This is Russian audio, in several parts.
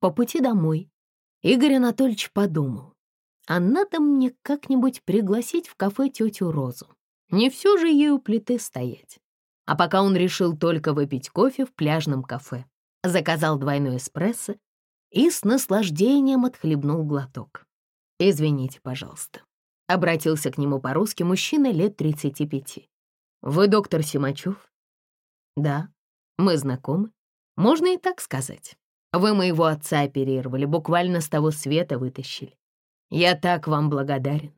По пути домой Игорь Анатольевич подумал, а надо мне как-нибудь пригласить в кафе тетю Розу. Не все же ей у плиты стоять. А пока он решил только выпить кофе в пляжном кафе, заказал двойной эспрессо и с наслаждением отхлебнул глоток. «Извините, пожалуйста», — обратился к нему по-русски мужчина лет 35. «Вы доктор Симачев?» «Да, мы знакомы. Можно и так сказать. Вы моего отца оперировали, буквально с того света вытащили. Я так вам благодарен.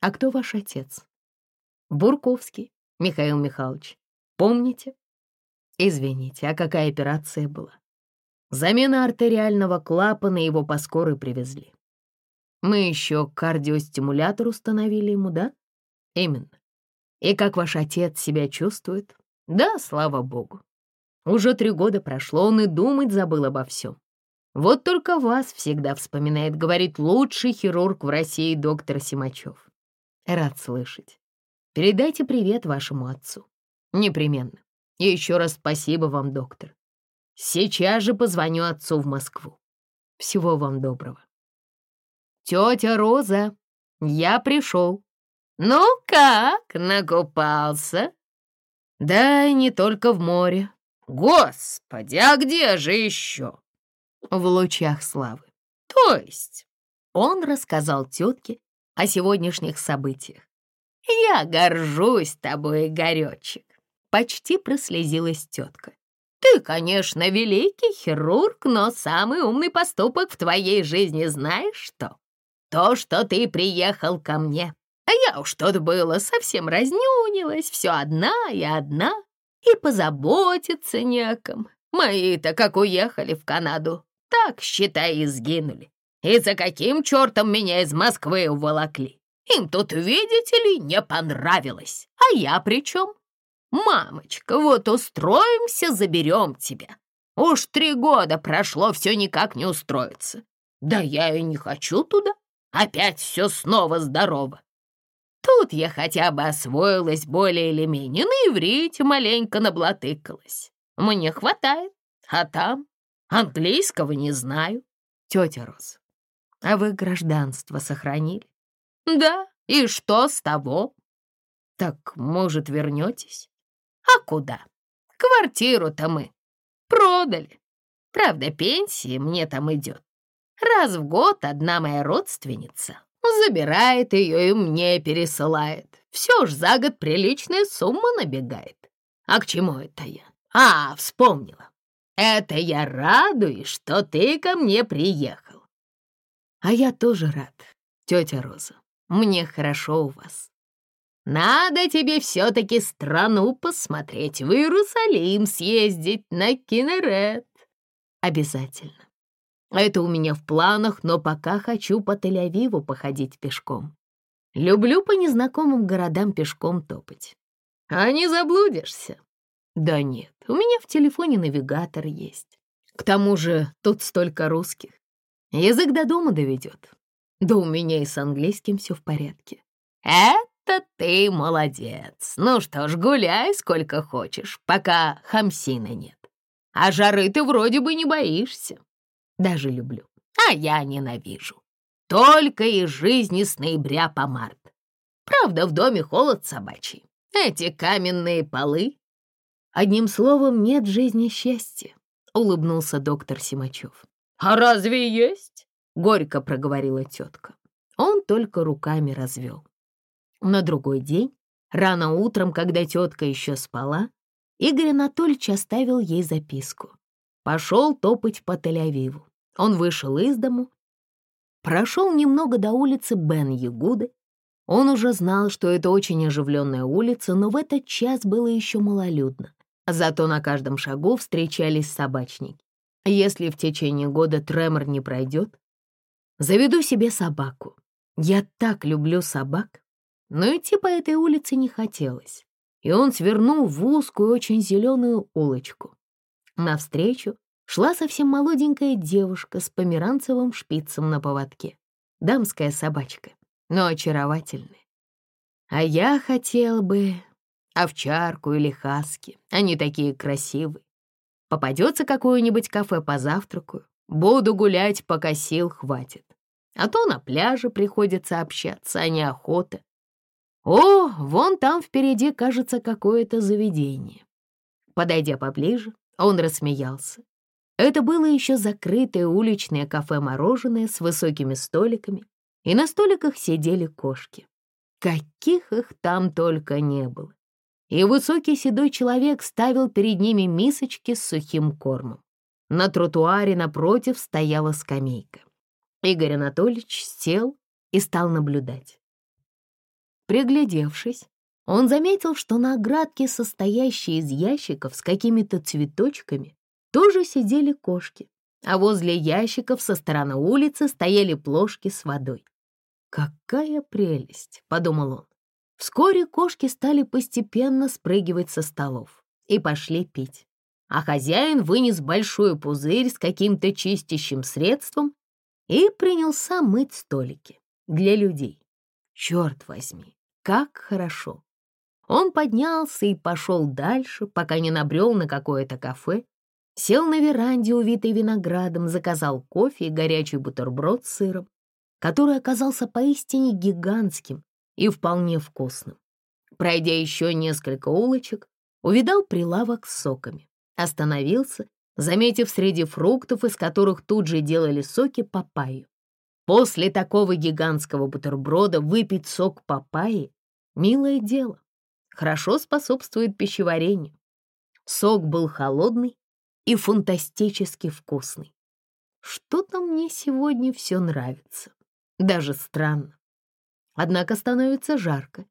А кто ваш отец?» «Бурковский, Михаил Михайлович. Помните? Извините, а какая операция была? Замена артериального клапана, его по скорой привезли. Мы еще кардиостимулятор установили ему, да? Именно. И как ваш отец себя чувствует? Да, слава богу. Уже три года прошло, он и думать забыл обо всем. Вот только вас всегда вспоминает, говорит лучший хирург в России доктор Симачев. Рад слышать. Передайте привет вашему отцу. Непременно. И еще раз спасибо вам, доктор. Сейчас же позвоню отцу в Москву. Всего вам доброго. Тетя Роза, я пришел. Ну как, накупался? Да, и не только в море. Господи, а где же еще? В лучах славы. То есть он рассказал тетке о сегодняшних событиях. Я горжусь тобой, Игоречек почти прослезилась тетка. «Ты, конечно, великий хирург, но самый умный поступок в твоей жизни знаешь что? То, что ты приехал ко мне. А я уж тут было совсем разнюнилась, все одна и одна, и позаботиться неком. Мои-то как уехали в Канаду, так, считай, и сгинули. И за каким чертом меня из Москвы уволокли? Им тут, видите ли, не понравилось. А я при чем? «Мамочка, вот устроимся, заберем тебя. Уж три года прошло, все никак не устроится. Да я и не хочу туда. Опять все снова здорово. Тут я хотя бы освоилась более или менее, на иврите маленько наблатыкалась. Мне хватает, а там английского не знаю. Тетя Роза, а вы гражданство сохранили? Да, и что с того? Так, может, вернетесь? А куда? Квартиру-то мы продали. Правда, пенсии мне там идет. Раз в год одна моя родственница забирает ее и мне пересылает. Все ж за год приличная сумма набегает. А к чему это я? А, вспомнила. Это я радуюсь, что ты ко мне приехал. А я тоже рад, тетя Роза. Мне хорошо у вас. Надо тебе все-таки страну посмотреть, в Иерусалим съездить на Кинерет. Обязательно. Это у меня в планах, но пока хочу по Тель-Авиву походить пешком. Люблю по незнакомым городам пешком топать. А не заблудишься? Да нет, у меня в телефоне навигатор есть. К тому же тут столько русских. Язык до дома доведет. Да у меня и с английским все в порядке. Это ты молодец. Ну что ж, гуляй сколько хочешь, пока хамсина нет. А жары ты вроде бы не боишься. Даже люблю, а я ненавижу. Только и жизни с ноября по март. Правда, в доме холод собачий. Эти каменные полы. Одним словом, нет жизни счастья, улыбнулся доктор Симачев. А разве есть? Горько проговорила тетка. Он только руками развел. На другой день, рано утром, когда тетка еще спала, Игорь Анатольевич оставил ей записку. Пошел топать по Тель-Авиву. Он вышел из дому, прошел немного до улицы Бен-Ягуды. Он уже знал, что это очень оживленная улица, но в этот час было еще малолюдно. Зато на каждом шагу встречались собачники. Если в течение года тремор не пройдет, заведу себе собаку. Я так люблю собак но идти по этой улице не хотелось, и он свернул в узкую, очень зеленую улочку. Навстречу шла совсем молоденькая девушка с померанцевым шпицем на поводке. Дамская собачка, но очаровательная. А я хотел бы овчарку или хаски, они такие красивые. Попадется какое-нибудь кафе по завтраку, Буду гулять, пока сил хватит. А то на пляже приходится общаться, а не охота. О, вон там впереди, кажется, какое-то заведение. Подойдя поближе, он рассмеялся. Это было еще закрытое уличное кафе-мороженое с высокими столиками, и на столиках сидели кошки. Каких их там только не было. И высокий седой человек ставил перед ними мисочки с сухим кормом. На тротуаре напротив стояла скамейка. Игорь Анатольевич сел и стал наблюдать. Приглядевшись, он заметил, что на оградке, состоящей из ящиков с какими-то цветочками, тоже сидели кошки, а возле ящиков со стороны улицы стояли плошки с водой. «Какая прелесть!» — подумал он. Вскоре кошки стали постепенно спрыгивать со столов и пошли пить, а хозяин вынес большой пузырь с каким-то чистящим средством и принялся мыть столики для людей. Черт возьми, как хорошо! Он поднялся и пошел дальше, пока не набрел на какое-то кафе, сел на веранде, увитой виноградом, заказал кофе и горячий бутерброд с сыром, который оказался поистине гигантским и вполне вкусным. Пройдя еще несколько улочек, увидал прилавок с соками, остановился, заметив среди фруктов, из которых тут же делали соки, папайю. После такого гигантского бутерброда выпить сок папайи — милое дело хорошо способствует пищеварению. Сок был холодный и фантастически вкусный. Что-то мне сегодня все нравится. Даже странно. Однако становится жарко.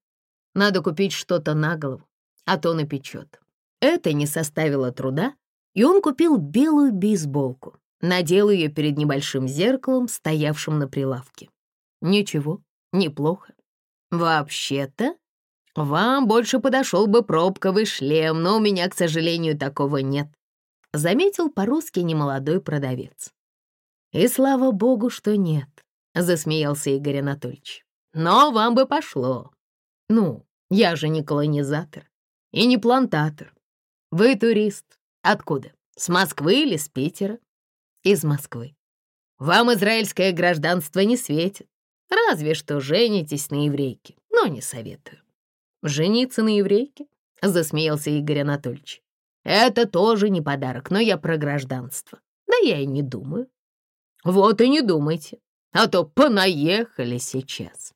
Надо купить что-то на голову, а то напечет. Это не составило труда, и он купил белую бейсболку, надел ее перед небольшим зеркалом, стоявшим на прилавке. Ничего, неплохо. Вообще-то «Вам больше подошел бы пробковый шлем, но у меня, к сожалению, такого нет», — заметил по-русски немолодой продавец. «И слава богу, что нет», — засмеялся Игорь Анатольевич. «Но вам бы пошло. Ну, я же не колонизатор и не плантатор. Вы турист. Откуда? С Москвы или с Питера?» «Из Москвы. Вам израильское гражданство не светит. Разве что женитесь на еврейке, но не советую. «Жениться на еврейке?» — засмеялся Игорь Анатольевич. «Это тоже не подарок, но я про гражданство. Да я и не думаю». «Вот и не думайте, а то понаехали сейчас».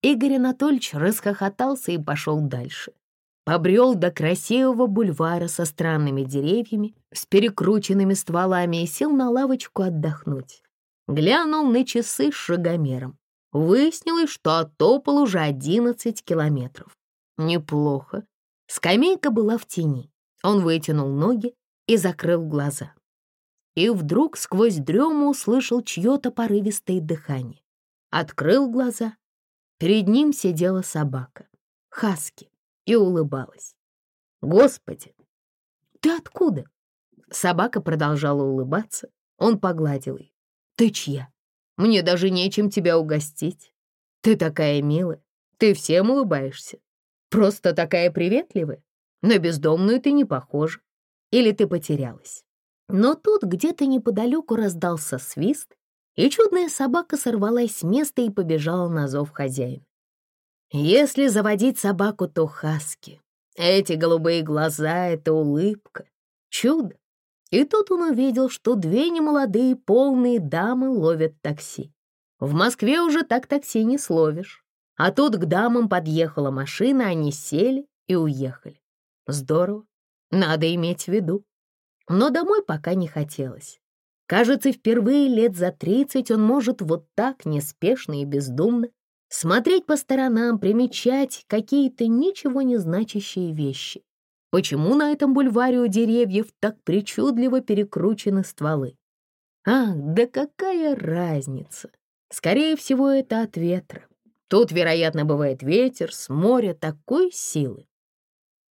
Игорь Анатольевич расхохотался и пошел дальше. Побрел до красивого бульвара со странными деревьями, с перекрученными стволами и сел на лавочку отдохнуть. Глянул на часы с шагомером. Выяснилось, что оттопал уже одиннадцать километров. Неплохо. Скамейка была в тени. Он вытянул ноги и закрыл глаза. И вдруг сквозь дрему услышал чье-то порывистое дыхание. Открыл глаза. Перед ним сидела собака, Хаски, и улыбалась. «Господи! Ты откуда?» Собака продолжала улыбаться. Он погладил ее. «Ты чья? Мне даже нечем тебя угостить. Ты такая милая. Ты всем улыбаешься. Просто такая приветливая. На бездомную ты не похожа. Или ты потерялась. Но тут где-то неподалеку раздался свист, и чудная собака сорвалась с места и побежала на зов хозяина. Если заводить собаку, то хаски. Эти голубые глаза — это улыбка. Чудо. И тут он увидел, что две немолодые полные дамы ловят такси. В Москве уже так такси не словишь. А тут к дамам подъехала машина, они сели и уехали. Здорово, надо иметь в виду. Но домой пока не хотелось. Кажется, впервые лет за тридцать он может вот так неспешно и бездумно смотреть по сторонам, примечать какие-то ничего не значащие вещи. Почему на этом бульваре у деревьев так причудливо перекручены стволы? А, да какая разница? Скорее всего, это от ветра. Тут, вероятно, бывает ветер с моря такой силы.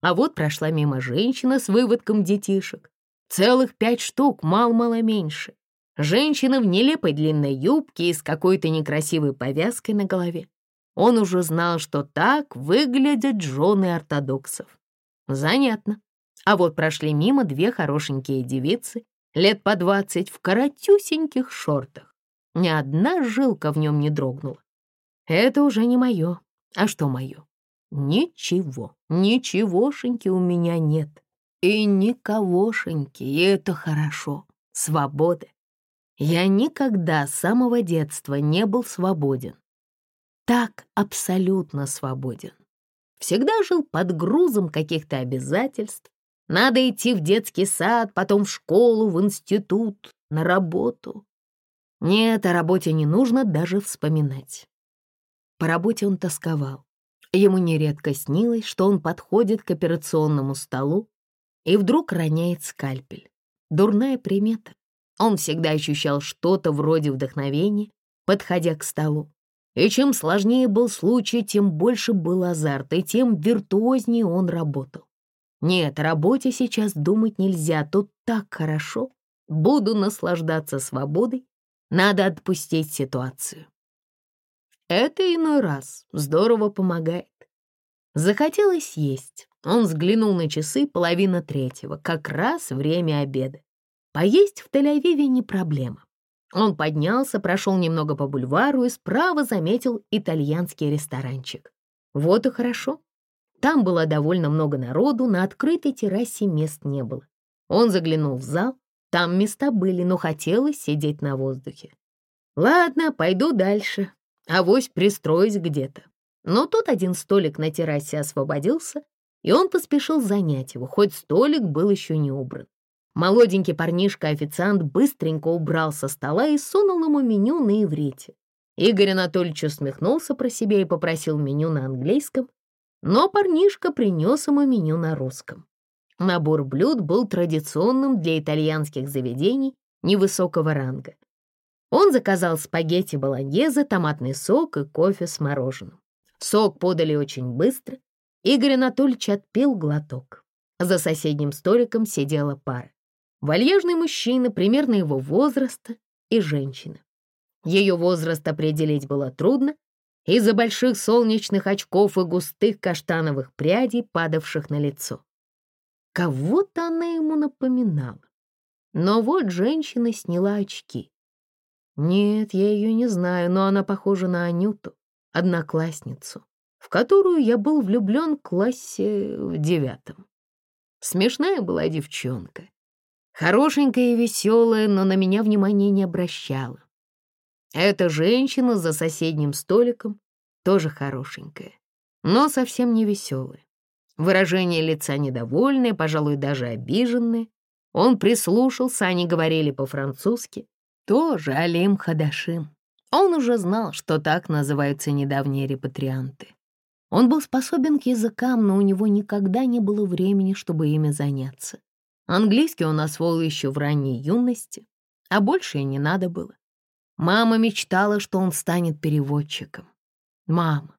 А вот прошла мимо женщина с выводком детишек. Целых пять штук, мало-мало меньше. Женщина в нелепой длинной юбке и с какой-то некрасивой повязкой на голове. Он уже знал, что так выглядят жены ортодоксов. Занятно. А вот прошли мимо две хорошенькие девицы лет по двадцать, в коротюсеньких шортах. Ни одна жилка в нем не дрогнула. Это уже не мое. А что мое? Ничего, ничегошеньки у меня нет. И никогошеньки, и это хорошо. Свобода. Я никогда с самого детства не был свободен. Так абсолютно свободен. Всегда жил под грузом каких-то обязательств. Надо идти в детский сад, потом в школу, в институт, на работу. Нет, о работе не нужно даже вспоминать. По работе он тосковал. Ему нередко снилось, что он подходит к операционному столу и вдруг роняет скальпель. Дурная примета. Он всегда ощущал что-то вроде вдохновения, подходя к столу. И чем сложнее был случай, тем больше был азарт, и тем виртуознее он работал. Нет, работе сейчас думать нельзя, тут так хорошо. Буду наслаждаться свободой, надо отпустить ситуацию. Это иной раз здорово помогает. Захотелось есть. Он взглянул на часы половина третьего, как раз время обеда. Поесть в Тель-Авиве не проблема. Он поднялся, прошел немного по бульвару и справа заметил итальянский ресторанчик. Вот и хорошо. Там было довольно много народу, на открытой террасе мест не было. Он заглянул в зал, там места были, но хотелось сидеть на воздухе. Ладно, пойду дальше, авось пристроюсь где-то. Но тут один столик на террасе освободился, и он поспешил занять его, хоть столик был еще не убран. Молоденький парнишка-официант быстренько убрал со стола и сунул ему меню на иврите. Игорь Анатольевич усмехнулся про себя и попросил меню на английском, но парнишка принес ему меню на русском. Набор блюд был традиционным для итальянских заведений невысокого ранга. Он заказал спагетти болоньезе, томатный сок и кофе с мороженым. Сок подали очень быстро. Игорь Анатольевич отпил глоток. За соседним столиком сидела пара. Вальяжный мужчина примерно его возраста и женщина. Ее возраст определить было трудно из-за больших солнечных очков и густых каштановых прядей, падавших на лицо. Кого-то она ему напоминала. Но вот женщина сняла очки. Нет, я ее не знаю, но она похожа на Анюту, одноклассницу, в которую я был влюблен в классе в девятом. Смешная была девчонка. Хорошенькая и веселая, но на меня внимания не обращала. Эта женщина за соседним столиком тоже хорошенькая, но совсем не веселая. Выражение лица недовольное, пожалуй, даже обиженное. Он прислушался, они говорили по-французски тоже Алим Хадашим. Он уже знал, что так называются недавние репатрианты. Он был способен к языкам, но у него никогда не было времени, чтобы ими заняться. Английский он освоил еще в ранней юности, а больше и не надо было. Мама мечтала, что он станет переводчиком. Мама.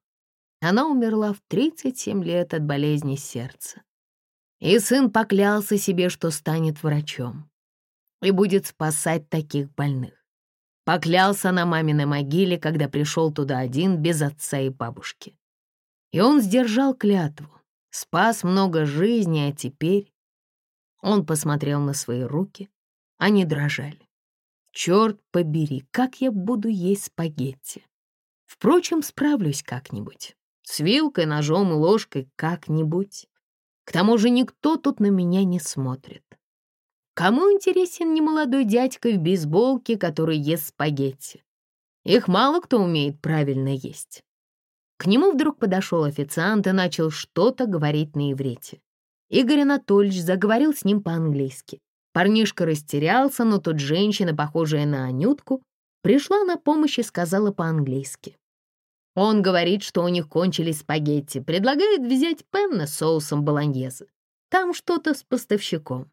Она умерла в 37 лет от болезни сердца. И сын поклялся себе, что станет врачом и будет спасать таких больных. Поклялся на маминой могиле, когда пришел туда один, без отца и бабушки. И он сдержал клятву, спас много жизней, а теперь... Он посмотрел на свои руки, они дрожали. Черт побери, как я буду есть спагетти. Впрочем, справлюсь как-нибудь. С вилкой, ножом и ложкой как-нибудь. К тому же никто тут на меня не смотрит. Кому интересен немолодой дядька в бейсболке, который ест спагетти? Их мало кто умеет правильно есть. К нему вдруг подошел официант и начал что-то говорить на иврите. Игорь Анатольевич заговорил с ним по-английски. Парнишка растерялся, но тут женщина, похожая на Анютку, пришла на помощь и сказала по-английски. Он говорит, что у них кончились спагетти, предлагает взять пенна с соусом болоньезе. Там что-то с поставщиком.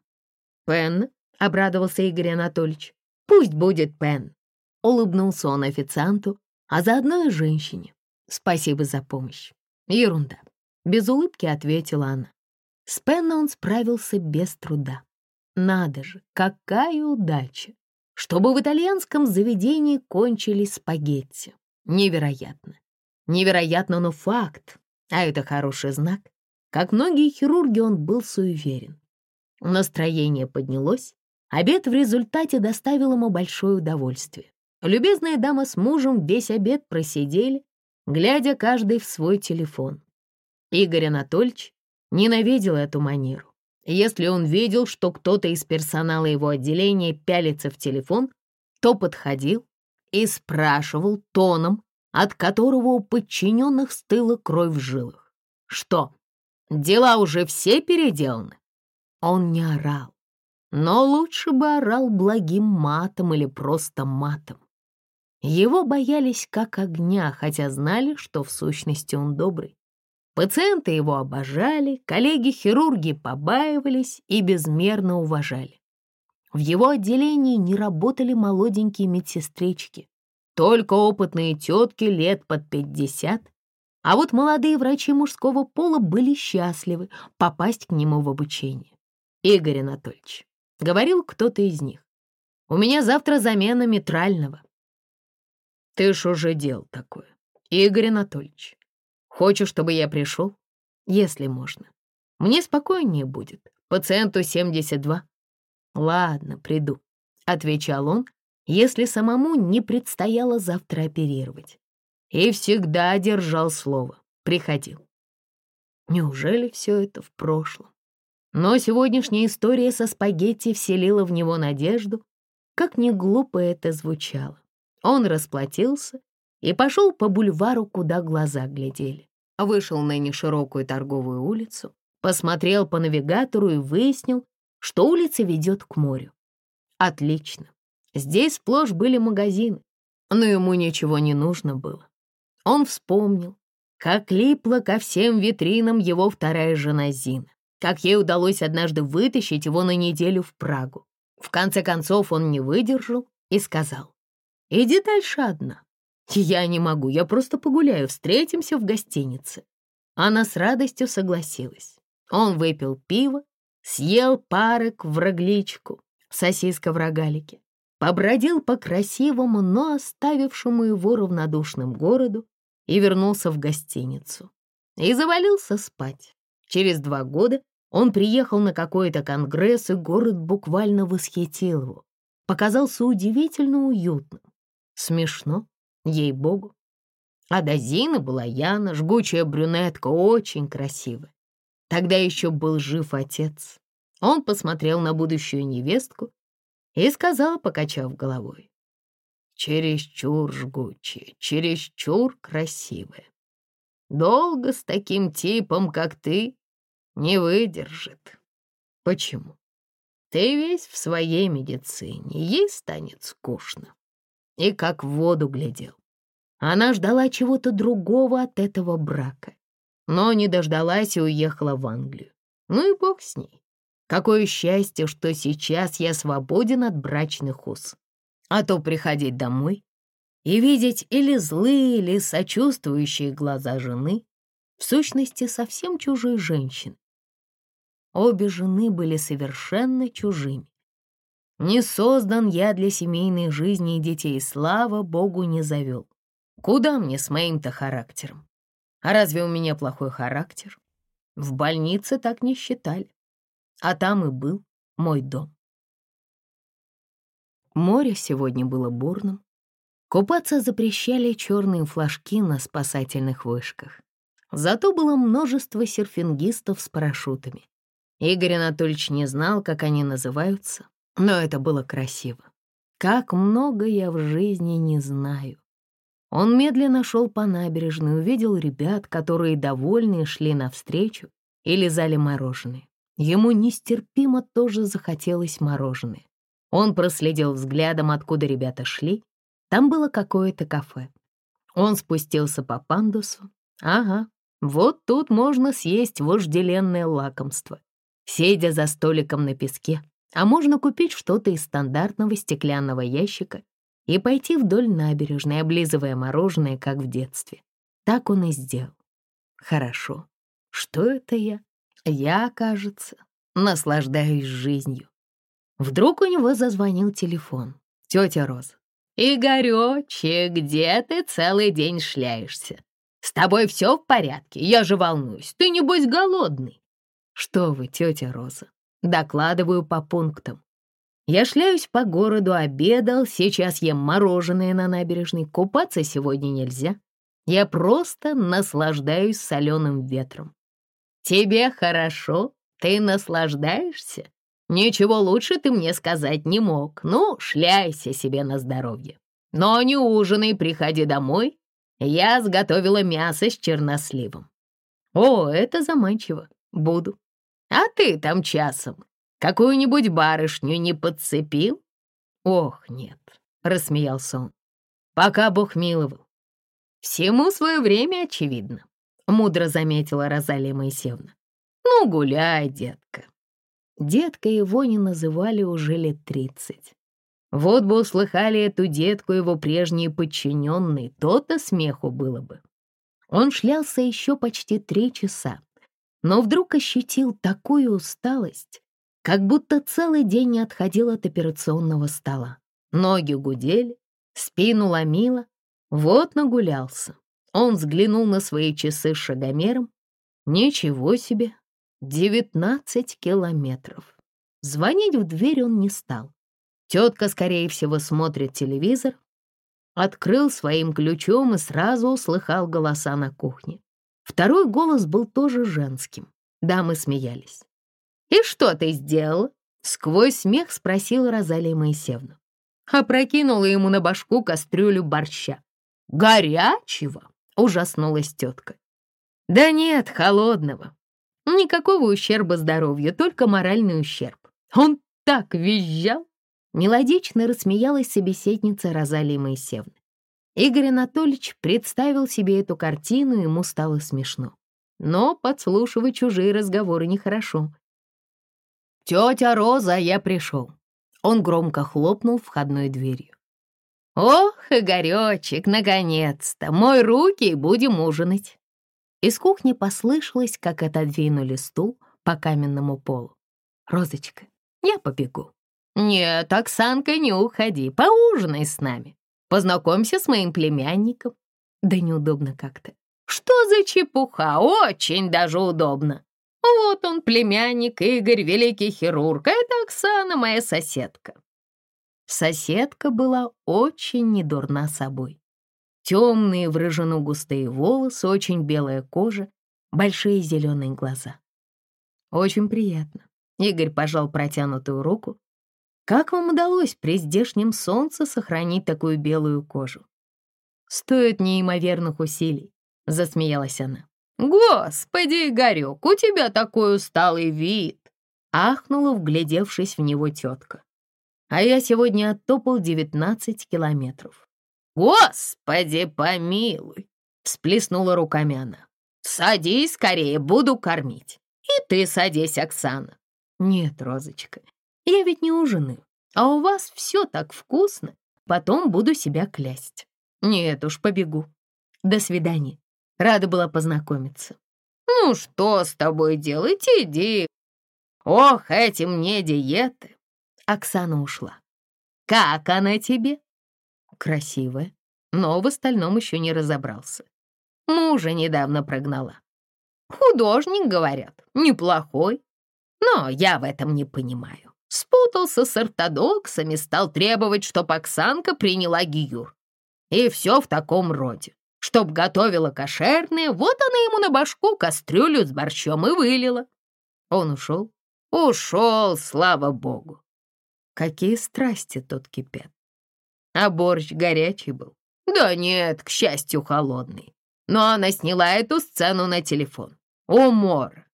«Пен», — обрадовался Игорь Анатольевич. «Пусть будет Пен», — улыбнулся он официанту, а заодно и женщине. «Спасибо за помощь». «Ерунда», — без улыбки ответила она. С Пенна он справился без труда. Надо же, какая удача! Чтобы в итальянском заведении кончились спагетти. Невероятно. Невероятно, но факт. А это хороший знак. Как многие хирурги, он был суеверен. Настроение поднялось, Обед в результате доставил ему большое удовольствие. Любезная дама с мужем весь обед просидели, глядя каждый в свой телефон. Игорь Анатольевич ненавидел эту манеру. Если он видел, что кто-то из персонала его отделения пялится в телефон, то подходил и спрашивал тоном, от которого у подчиненных стыла кровь в жилах. «Что, дела уже все переделаны?» Он не орал, но лучше бы орал благим матом или просто матом. Его боялись как огня, хотя знали, что в сущности он добрый. Пациенты его обожали, коллеги-хирурги побаивались и безмерно уважали. В его отделении не работали молоденькие медсестрички, только опытные тетки лет под пятьдесят, а вот молодые врачи мужского пола были счастливы попасть к нему в обучение. Игорь Анатольевич, говорил кто-то из них, у меня завтра замена митрального. Ты ж уже делал такое, Игорь Анатольевич. Хочешь, чтобы я пришел? Если можно. Мне спокойнее будет. Пациенту 72. Ладно, приду, отвечал он, если самому не предстояло завтра оперировать. И всегда держал слово. Приходил. Неужели все это в прошлом? Но сегодняшняя история со спагетти вселила в него надежду, как ни глупо это звучало. Он расплатился и пошел по бульвару, куда глаза глядели вышел на неширокую торговую улицу, посмотрел по навигатору и выяснил, что улица ведет к морю. Отлично. Здесь сплошь были магазины, но ему ничего не нужно было. Он вспомнил, как липла ко всем витринам его вторая жена Зина, как ей удалось однажды вытащить его на неделю в Прагу. В конце концов он не выдержал и сказал, «Иди дальше одна, «Я не могу, я просто погуляю, встретимся в гостинице». Она с радостью согласилась. Он выпил пиво, съел парок в рогличку, сосиска в рогалике, побродил по красивому, но оставившему его равнодушным городу и вернулся в гостиницу. И завалился спать. Через два года он приехал на какой-то конгресс, и город буквально восхитил его. Показался удивительно уютным. Смешно, ей-богу. А до Зины была Яна, жгучая брюнетка, очень красивая. Тогда еще был жив отец. Он посмотрел на будущую невестку и сказал, покачав головой, «Чересчур жгучая, чересчур красивая. Долго с таким типом, как ты, не выдержит. Почему? Ты весь в своей медицине, ей станет скучно. И как в воду глядел. Она ждала чего-то другого от этого брака, но не дождалась и уехала в Англию. Ну и бог с ней. Какое счастье, что сейчас я свободен от брачных уз. А то приходить домой и видеть или злые, или сочувствующие глаза жены, в сущности, совсем чужой женщины. Обе жены были совершенно чужими. Не создан я для семейной жизни и детей, слава богу, не завел. Куда мне с моим-то характером? А разве у меня плохой характер? В больнице так не считали. А там и был мой дом. Море сегодня было бурным. Купаться запрещали черные флажки на спасательных вышках. Зато было множество серфингистов с парашютами. Игорь Анатольевич не знал, как они называются, но это было красиво. Как много я в жизни не знаю. Он медленно шел по набережной, увидел ребят, которые довольные шли навстречу и лизали мороженое. Ему нестерпимо тоже захотелось мороженое. Он проследил взглядом, откуда ребята шли. Там было какое-то кафе. Он спустился по пандусу. Ага, вот тут можно съесть вожделенное лакомство, сидя за столиком на песке. А можно купить что-то из стандартного стеклянного ящика и пойти вдоль набережной, облизывая мороженое, как в детстве. Так он и сделал. Хорошо. Что это я? Я, кажется, наслаждаюсь жизнью. Вдруг у него зазвонил телефон. Тетя Роза. «Игорёчек, где ты целый день шляешься? С тобой все в порядке? Я же волнуюсь. Ты, небось, голодный?» «Что вы, тетя Роза?» Докладываю по пунктам. Я шляюсь по городу, обедал, сейчас ем мороженое на набережной, купаться сегодня нельзя. Я просто наслаждаюсь соленым ветром. Тебе хорошо? Ты наслаждаешься? Ничего лучше ты мне сказать не мог. Ну, шляйся себе на здоровье. Но не ужинай, приходи домой. Я сготовила мясо с черносливом. О, это заманчиво. Буду. А ты там часом какую-нибудь барышню не подцепил? Ох, нет, рассмеялся он. Пока Бог миловал. Всему свое время, очевидно, мудро заметила Розалия Моисеевна. Ну, гуляй, детка. Детка его не называли уже лет тридцать. Вот бы услыхали эту детку его прежние подчиненные, то-то смеху было бы. Он шлялся еще почти три часа, но вдруг ощутил такую усталость, как будто целый день не отходил от операционного стола. Ноги гудели, спину ломило. Вот нагулялся. Он взглянул на свои часы с шагомером. Ничего себе, девятнадцать километров. Звонить в дверь он не стал. Тетка, скорее всего, смотрит телевизор. Открыл своим ключом и сразу услыхал голоса на кухне. Второй голос был тоже женским. Дамы смеялись. «И что ты сделала?» — сквозь смех спросила Розалия Моисеевна. Опрокинула ему на башку кастрюлю борща. «Горячего!» — ужаснулась тетка. «Да нет, холодного. Никакого ущерба здоровью, только моральный ущерб. Он так визжал!» Мелодично рассмеялась собеседница Розалии Моисеевны. Игорь Анатольевич представил себе эту картину, ему стало смешно. Но подслушивать чужие разговоры нехорошо. «Тетя Роза, я пришел». Он громко хлопнул входной дверью. «Ох, Игоречек, наконец-то! Мой руки будем ужинать!» Из кухни послышалось, как отодвинули стул по каменному полу. «Розочка, я побегу». «Нет, Оксанка, не уходи, поужинай с нами. Познакомься с моим племянником». «Да неудобно как-то». «Что за чепуха? Очень даже удобно. Вот он, племянник Игорь, великий хирург, а это Оксана, моя соседка». Соседка была очень недурна собой. Темные, в густые волосы, очень белая кожа, большие зеленые глаза. «Очень приятно». Игорь пожал протянутую руку, как вам удалось при здешнем солнце сохранить такую белую кожу? Стоит неимоверных усилий, засмеялась она. Господи, Игорек, у тебя такой усталый вид! Ахнула, вглядевшись в него тетка. А я сегодня оттопал девятнадцать километров. Господи, помилуй! Всплеснула руками она. Садись скорее, буду кормить. И ты садись, Оксана. Нет, Розочка, я ведь не ужинаю, а у вас все так вкусно. Потом буду себя клясть. Нет уж, побегу. До свидания. Рада была познакомиться. Ну что с тобой делать, иди. Ох, эти мне диеты. Оксана ушла. Как она тебе? Красивая, но в остальном еще не разобрался. Мужа недавно прогнала. Художник, говорят, неплохой, но я в этом не понимаю. Спутался с ортодоксами, стал требовать, чтоб Оксанка приняла гиюр. И все в таком роде. Чтоб готовила кошерное, вот она ему на башку кастрюлю с борщом и вылила. Он ушел? Ушел, слава богу. Какие страсти тут кипят. А борщ горячий был? Да нет, к счастью, холодный. Но она сняла эту сцену на телефон. Умор.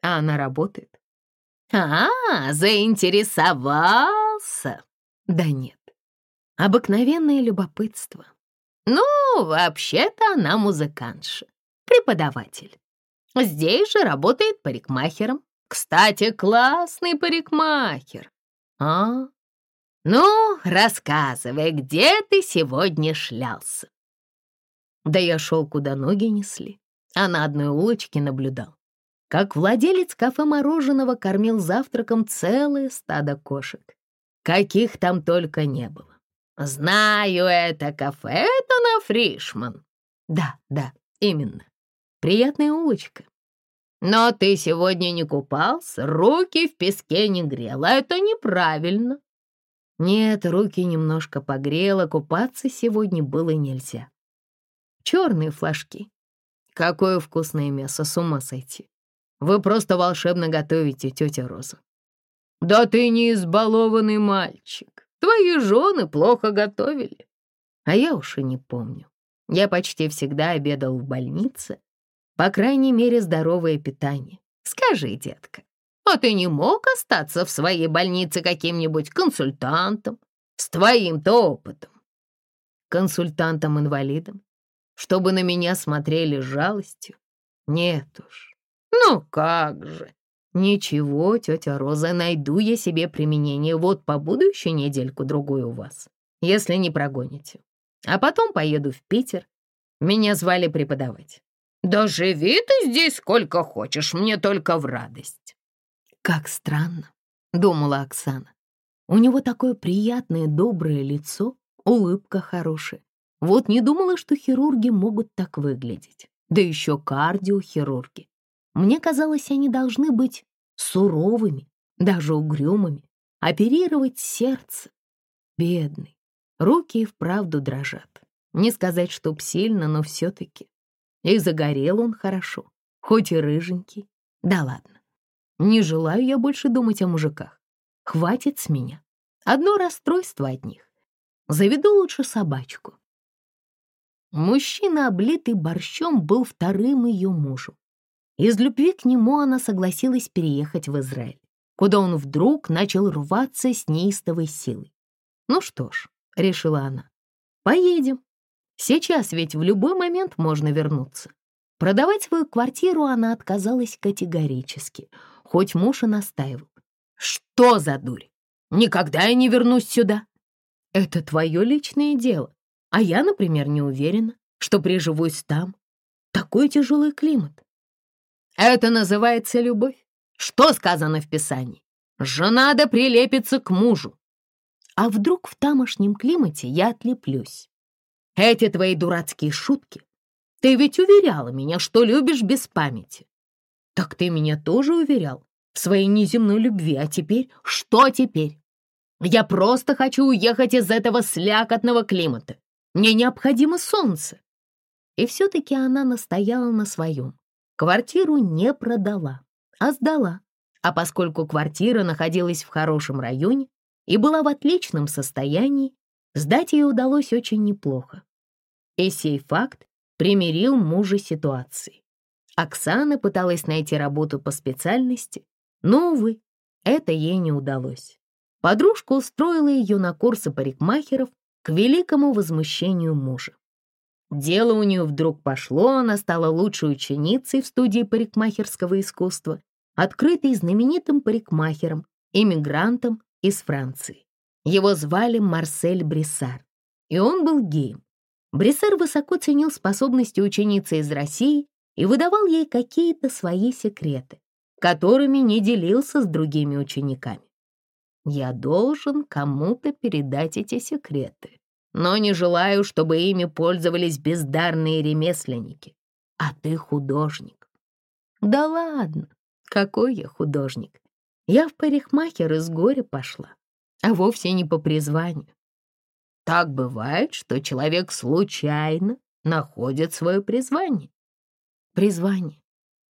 А она работает? «А, заинтересовался?» «Да нет, обыкновенное любопытство. Ну, вообще-то она музыкантша, преподаватель. Здесь же работает парикмахером. Кстати, классный парикмахер. А? Ну, рассказывай, где ты сегодня шлялся?» Да я шел, куда ноги несли, а на одной улочке наблюдал как владелец кафе мороженого кормил завтраком целое стадо кошек. Каких там только не было. Знаю это кафе, это на Фришман. Да, да, именно. Приятная улочка. Но ты сегодня не купался, руки в песке не грел, а это неправильно. Нет, руки немножко погрело, купаться сегодня было нельзя. Черные флажки. Какое вкусное мясо, с ума сойти. Вы просто волшебно готовите, тетя Роза. Да ты не избалованный мальчик. Твои жены плохо готовили. А я уж и не помню. Я почти всегда обедал в больнице. По крайней мере, здоровое питание. Скажи, детка, а ты не мог остаться в своей больнице каким-нибудь консультантом с твоим-то опытом? Консультантом-инвалидом? Чтобы на меня смотрели с жалостью? Нет уж. Ну как же. Ничего, тетя Роза, найду я себе применение. Вот побуду еще недельку-другую у вас, если не прогоните. А потом поеду в Питер. Меня звали преподавать. Да живи ты здесь сколько хочешь, мне только в радость. Как странно, думала Оксана. У него такое приятное, доброе лицо, улыбка хорошая. Вот не думала, что хирурги могут так выглядеть. Да еще кардиохирурги. Мне казалось, они должны быть суровыми, даже угрюмыми, оперировать сердце. Бедный. Руки и вправду дрожат. Не сказать, чтоб сильно, но все-таки. И загорел он хорошо, хоть и рыженький. Да ладно. Не желаю я больше думать о мужиках. Хватит с меня. Одно расстройство от них. Заведу лучше собачку. Мужчина, облитый борщом, был вторым ее мужем. Из любви к нему она согласилась переехать в Израиль, куда он вдруг начал рваться с неистовой силой. «Ну что ж», — решила она, — «поедем. Сейчас ведь в любой момент можно вернуться». Продавать свою квартиру она отказалась категорически, хоть муж и настаивал. «Что за дурь? Никогда я не вернусь сюда!» «Это твое личное дело. А я, например, не уверена, что приживусь там. Такой тяжелый климат. Это называется любовь. Что сказано в Писании? Жена да прилепится к мужу. А вдруг в тамошнем климате я отлеплюсь? Эти твои дурацкие шутки. Ты ведь уверяла меня, что любишь без памяти. Так ты меня тоже уверял в своей неземной любви, а теперь что теперь? Я просто хочу уехать из этого слякотного климата. Мне необходимо солнце. И все-таки она настояла на своем. Квартиру не продала, а сдала. А поскольку квартира находилась в хорошем районе и была в отличном состоянии, сдать ее удалось очень неплохо. И сей факт примирил мужа ситуации. Оксана пыталась найти работу по специальности, но, увы, это ей не удалось. Подружка устроила ее на курсы парикмахеров к великому возмущению мужа. Дело у нее вдруг пошло, она стала лучшей ученицей в студии парикмахерского искусства, открытой знаменитым парикмахером, иммигрантом из Франции. Его звали Марсель Брессар, и он был геем. Брессар высоко ценил способности ученицы из России и выдавал ей какие-то свои секреты, которыми не делился с другими учениками. Я должен кому-то передать эти секреты, но не желаю, чтобы ими пользовались бездарные ремесленники. А ты художник. Да ладно, какой я художник. Я в парикмахер из горя пошла, а вовсе не по призванию. Так бывает, что человек случайно находит свое призвание. Призвание.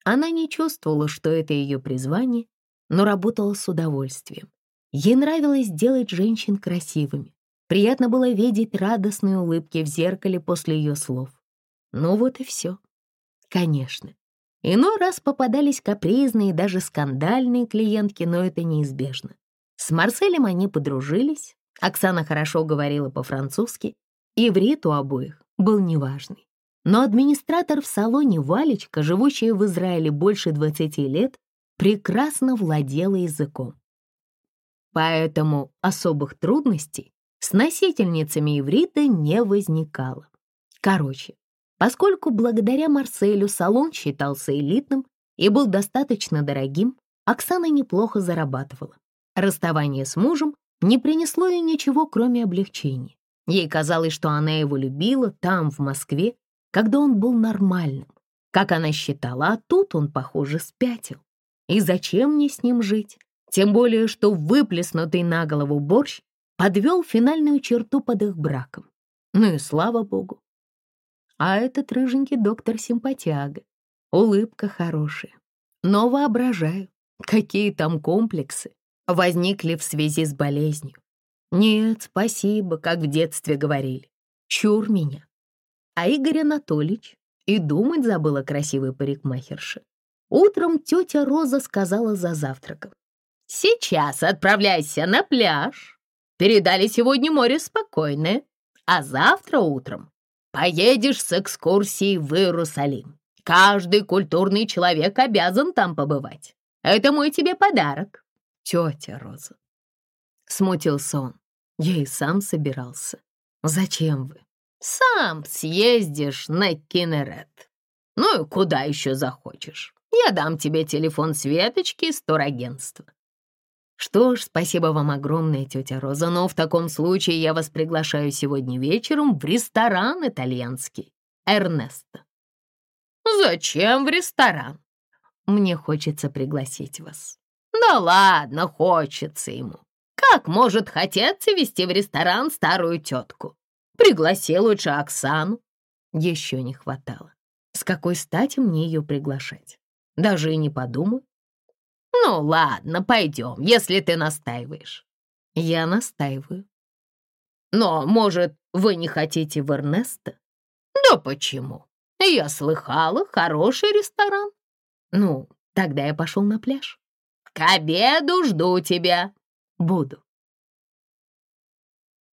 Она не чувствовала, что это ее призвание, но работала с удовольствием. Ей нравилось делать женщин красивыми. Приятно было видеть радостные улыбки в зеркале после ее слов. Ну вот и все. Конечно. Иной раз попадались капризные и даже скандальные клиентки, но это неизбежно. С Марселем они подружились, Оксана хорошо говорила по-французски, иврит у обоих был неважный. Но администратор в салоне Валечка, живущая в Израиле больше 20 лет, прекрасно владела языком. Поэтому особых трудностей с носительницами иврита не возникало. Короче, поскольку благодаря Марселю салон считался элитным и был достаточно дорогим, Оксана неплохо зарабатывала. Расставание с мужем не принесло ей ничего, кроме облегчения. Ей казалось, что она его любила там, в Москве, когда он был нормальным. Как она считала, а тут он, похоже, спятил. И зачем мне с ним жить? Тем более, что выплеснутый на голову борщ подвел финальную черту под их браком. Ну и слава богу. А этот рыженький доктор симпатяга, улыбка хорошая. Но воображаю, какие там комплексы возникли в связи с болезнью. Нет, спасибо, как в детстве говорили. Чур меня. А Игорь Анатольевич и думать забыла красивой парикмахерши. Утром тетя Роза сказала за завтраком. «Сейчас отправляйся на пляж. Передали сегодня море спокойное, а завтра утром поедешь с экскурсией в Иерусалим. Каждый культурный человек обязан там побывать. Это мой тебе подарок, тетя Роза». Смутился он. Я и сам собирался. «Зачем вы?» «Сам съездишь на Кинерет. Ну и куда еще захочешь. Я дам тебе телефон Светочки из турагентства». «Что ж, спасибо вам огромное, тетя Роза, но в таком случае я вас приглашаю сегодня вечером в ресторан итальянский. Эрнесто». «Зачем в ресторан?» «Мне хочется пригласить вас». «Да ладно, хочется ему. Как может хотеться вести в ресторан старую тетку? Пригласи лучше Оксану». Еще не хватало. С какой стати мне ее приглашать? Даже и не подумаю. Ну ладно, пойдем, если ты настаиваешь. Я настаиваю. Но, может, вы не хотите в Эрнеста? Да почему? Я слыхала, хороший ресторан. Ну, тогда я пошел на пляж. К обеду жду тебя. Буду.